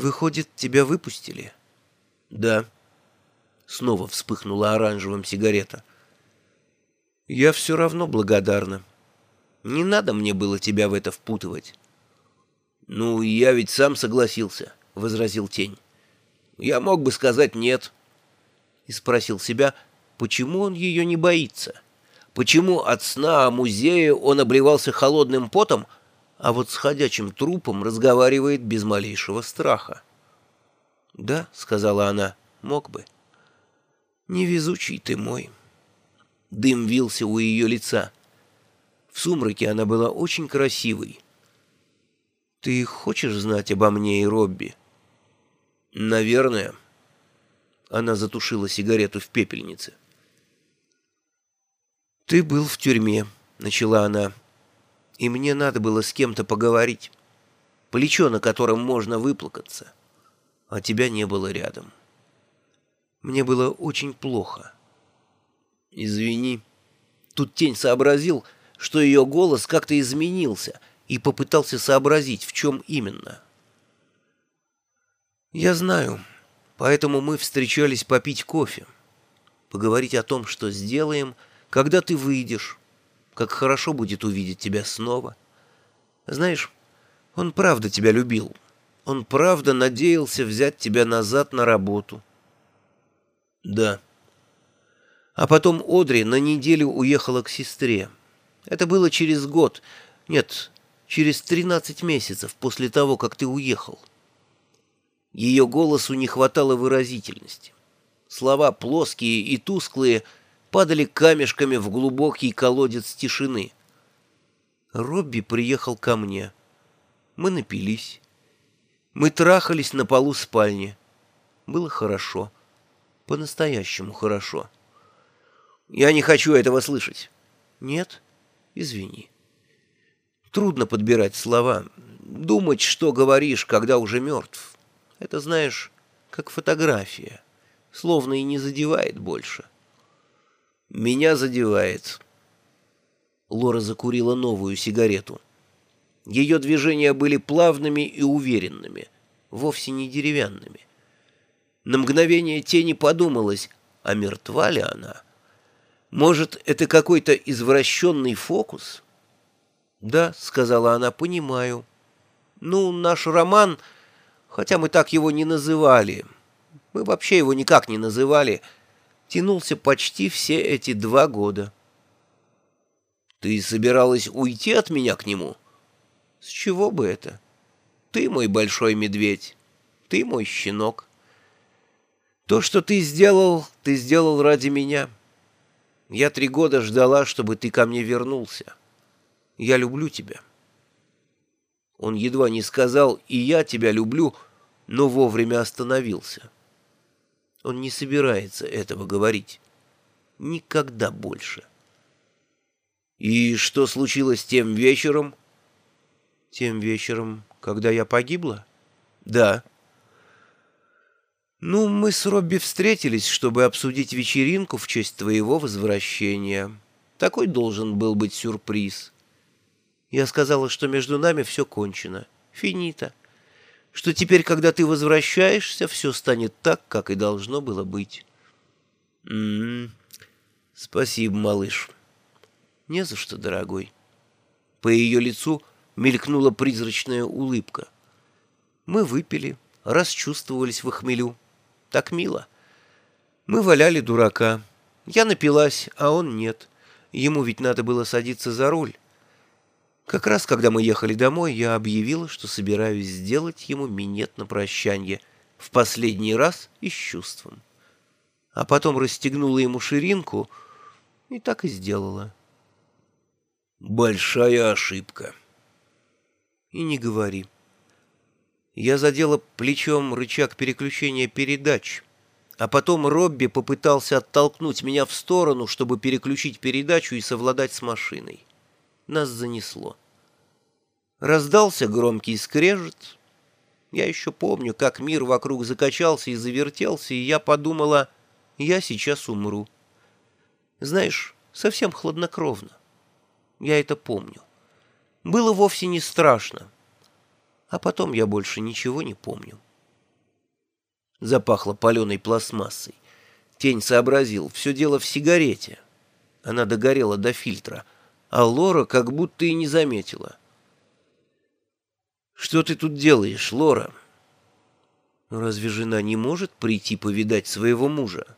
«Выходит, тебя выпустили?» «Да». Снова вспыхнула оранжевым сигарета. «Я все равно благодарна. Не надо мне было тебя в это впутывать». «Ну, я ведь сам согласился», — возразил Тень. «Я мог бы сказать нет». И спросил себя, почему он ее не боится. Почему от сна о музее он обливался холодным потом, а вот с ходячим трупом разговаривает без малейшего страха? «Да», — сказала она, — «мог бы». «Невезучий ты мой». Дым вился у ее лица. В сумраке она была очень красивой. «Ты хочешь знать обо мне и Робби?» «Наверное». Она затушила сигарету в пепельнице. «Ты был в тюрьме», — начала она, — «и мне надо было с кем-то поговорить. Плечо, на котором можно выплакаться, а тебя не было рядом. Мне было очень плохо». «Извини». Тут тень сообразил, что ее голос как-то изменился — и попытался сообразить, в чем именно. «Я знаю, поэтому мы встречались попить кофе, поговорить о том, что сделаем, когда ты выйдешь, как хорошо будет увидеть тебя снова. Знаешь, он правда тебя любил, он правда надеялся взять тебя назад на работу». «Да». А потом Одри на неделю уехала к сестре. Это было через год. Нет, через тринадцать месяцев после того, как ты уехал. Ее голосу не хватало выразительности. Слова плоские и тусклые падали камешками в глубокий колодец тишины. Робби приехал ко мне. Мы напились. Мы трахались на полу спальни. Было хорошо. По-настоящему хорошо. Я не хочу этого слышать. Нет? Извини. Трудно подбирать слова. Думать, что говоришь, когда уже мертв. Это, знаешь, как фотография. Словно и не задевает больше. Меня задевает. Лора закурила новую сигарету. Ее движения были плавными и уверенными, вовсе не деревянными. На мгновение тени подумалось, а мертва ли она? Может, это какой-то извращенный фокус?» «Да», — сказала она, — «понимаю. Ну, наш роман, хотя мы так его не называли, мы вообще его никак не называли, тянулся почти все эти два года». «Ты собиралась уйти от меня к нему?» «С чего бы это? Ты мой большой медведь, ты мой щенок. То, что ты сделал, ты сделал ради меня. Я три года ждала, чтобы ты ко мне вернулся». Я люблю тебя». Он едва не сказал «и я тебя люблю», но вовремя остановился. Он не собирается этого говорить. Никогда больше. «И что случилось тем вечером?» «Тем вечером, когда я погибла?» «Да». «Ну, мы с Робби встретились, чтобы обсудить вечеринку в честь твоего возвращения. Такой должен был быть сюрприз». Я сказала, что между нами все кончено. Финита. Что теперь, когда ты возвращаешься, все станет так, как и должно было быть. М -м -м. Спасибо, малыш. Не за что, дорогой. По ее лицу мелькнула призрачная улыбка. Мы выпили, расчувствовались в хмелю. Так мило. Мы валяли дурака. Я напилась, а он нет. Ему ведь надо было садиться за руль. Как раз, когда мы ехали домой, я объявила, что собираюсь сделать ему минет на прощанье, в последний раз и с чувством. А потом расстегнула ему ширинку и так и сделала. Большая ошибка. И не говори. Я задела плечом рычаг переключения передач, а потом Робби попытался оттолкнуть меня в сторону, чтобы переключить передачу и совладать с машиной. Нас занесло. Раздался громкий скрежет. Я еще помню, как мир вокруг закачался и завертелся, и я подумала, я сейчас умру. Знаешь, совсем хладнокровно. Я это помню. Было вовсе не страшно. А потом я больше ничего не помню. Запахло паленой пластмассой. Тень сообразил, все дело в сигарете. Она догорела до фильтра, а Лора как будто и не заметила. «Что ты тут делаешь, Лора?» «Разве жена не может прийти повидать своего мужа?»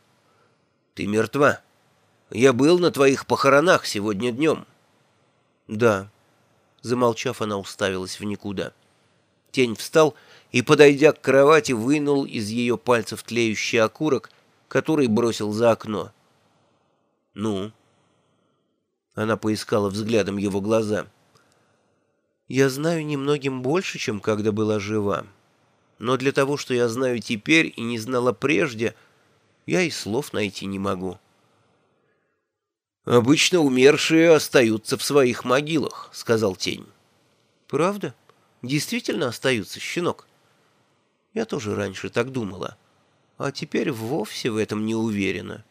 «Ты мертва. Я был на твоих похоронах сегодня днем». «Да». Замолчав, она уставилась в никуда. Тень встал и, подойдя к кровати, вынул из ее пальцев тлеющий окурок, который бросил за окно. «Ну?» Она поискала взглядом его глаза. «Я знаю немногим больше, чем когда была жива. Но для того, что я знаю теперь и не знала прежде, я и слов найти не могу». «Обычно умершие остаются в своих могилах», — сказал тень. «Правда? Действительно остаются, щенок?» «Я тоже раньше так думала, а теперь вовсе в этом не уверена».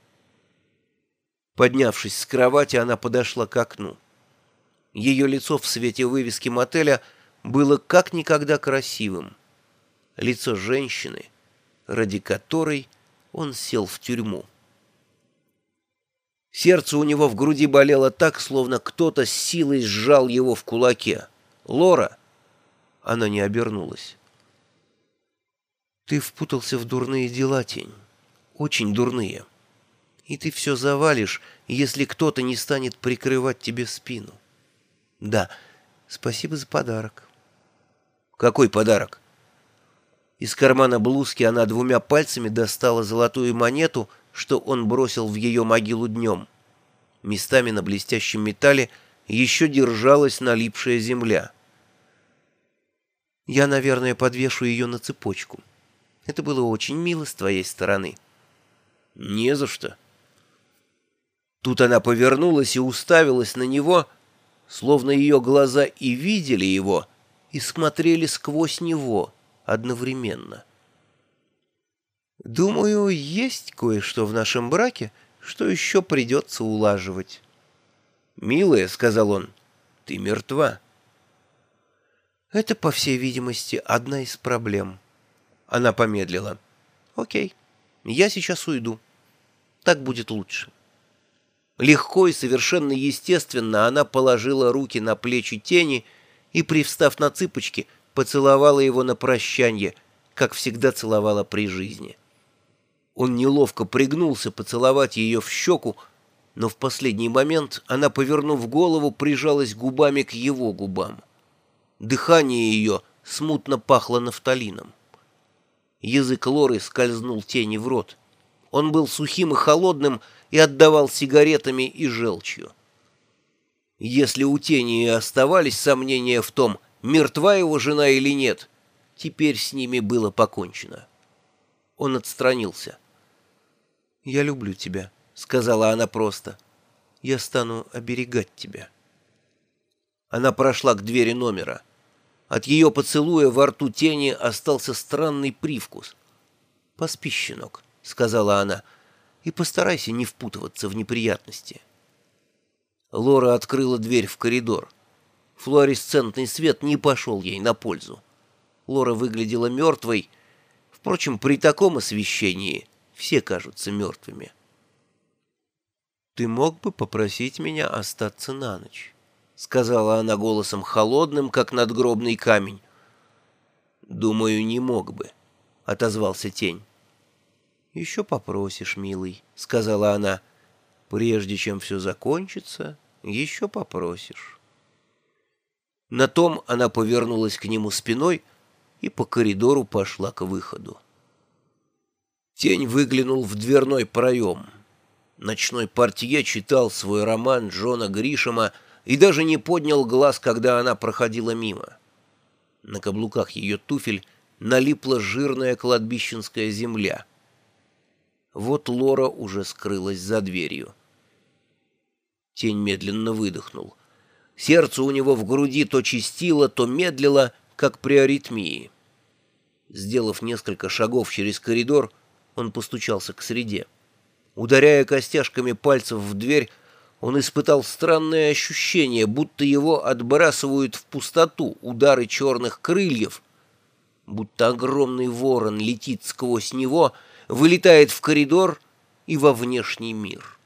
Поднявшись с кровати, она подошла к окну. Ее лицо в свете вывески мотеля было как никогда красивым. Лицо женщины, ради которой он сел в тюрьму. Сердце у него в груди болело так, словно кто-то с силой сжал его в кулаке. «Лора!» Она не обернулась. «Ты впутался в дурные дела, Тень. Очень дурные. И ты все завалишь, если кто-то не станет прикрывать тебе спину. Да, спасибо за подарок». «Какой подарок?» Из кармана блузки она двумя пальцами достала золотую монету — что он бросил в ее могилу днем. Местами на блестящем металле еще держалась налипшая земля. Я, наверное, подвешу ее на цепочку. Это было очень мило с твоей стороны. Не за что. Тут она повернулась и уставилась на него, словно ее глаза и видели его, и смотрели сквозь него одновременно. Думаю, есть кое-что в нашем браке, что еще придется улаживать. «Милая», — сказал он, — «ты мертва». Это, по всей видимости, одна из проблем. Она помедлила. «Окей, я сейчас уйду. Так будет лучше». Легко и совершенно естественно она положила руки на плечи тени и, привстав на цыпочки, поцеловала его на прощанье, как всегда целовала при жизни. Он неловко пригнулся поцеловать ее в щеку, но в последний момент она, повернув голову, прижалась губами к его губам. Дыхание ее смутно пахло нафталином. Язык Лоры скользнул тени в рот. Он был сухим и холодным и отдавал сигаретами и желчью. Если у тени и оставались сомнения в том, мертва его жена или нет, теперь с ними было покончено. Он отстранился. «Я люблю тебя», — сказала она просто. «Я стану оберегать тебя». Она прошла к двери номера. От ее поцелуя во рту тени остался странный привкус. «Поспи, щенок», — сказала она, — «и постарайся не впутываться в неприятности». Лора открыла дверь в коридор. Флуоресцентный свет не пошел ей на пользу. Лора выглядела мертвой. Впрочем, при таком освещении все кажутся мертвыми. «Ты мог бы попросить меня остаться на ночь?» — сказала она голосом холодным, как надгробный камень. «Думаю, не мог бы», — отозвался тень. «Еще попросишь, милый», — сказала она. «Прежде чем все закончится, еще попросишь». На том она повернулась к нему спиной и по коридору пошла к выходу. Тень выглянул в дверной проем. Ночной портье читал свой роман Джона Гришема и даже не поднял глаз, когда она проходила мимо. На каблуках ее туфель налипла жирная кладбищенская земля. Вот Лора уже скрылась за дверью. Тень медленно выдохнул. Сердце у него в груди то чистило, то медлило, как при аритмии. Сделав несколько шагов через коридор, он постучался к среде. Ударяя костяшками пальцев в дверь, он испытал странное ощущение, будто его отбрасывают в пустоту удары черных крыльев. будто огромный ворон летит сквозь него, вылетает в коридор и во внешний мир.